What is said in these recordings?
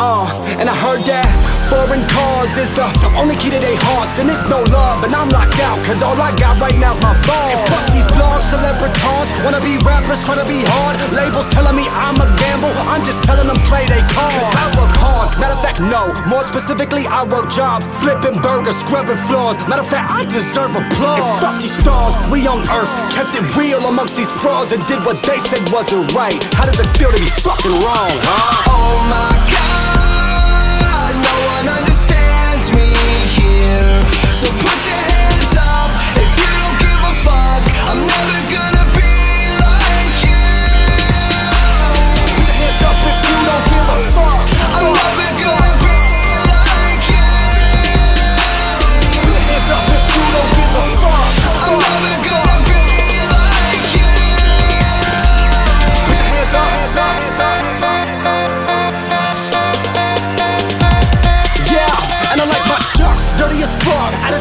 Uh, and I heard that foreign cars is the only key to their hearts. And it's no love, and I'm locked out, cause all I got right now's my balls. And fuck these blogs, celebrities, wanna be rappers, tryna be hard. Labels telling me I'm a gamble, I'm just telling them play they cards. Cause I work hard, matter of fact, no. More specifically, I work jobs, flipping burgers, scrubbing floors. Matter of fact, I deserve applause. And fuck these stars, we on earth, kept it real amongst these frauds and did what they said wasn't right. How does it feel to be fucking wrong, huh? Oh my god,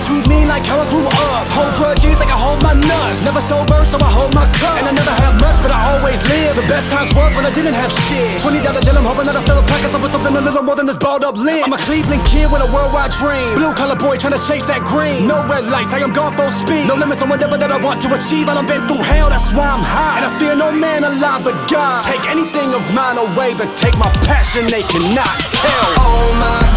Attitude mean like how I grew up. Hold grudges like I hold my nuts. Never sober, so I hold my cup. And I never have much, but I always live. The best times was when I didn't have shit. Twenty dollar deal, I'm hoping that I fill a pockets up with something a little more than this balled up limb. I'm a Cleveland kid with a worldwide dream. Blue collar boy trying to chase that green. No red lights, I am gone full speed. No limits on whatever that I want to achieve. I've been through hell, that's why I'm high. And I fear no man alive but God. Take anything of mine away, but take my passion, they cannot kill. Oh my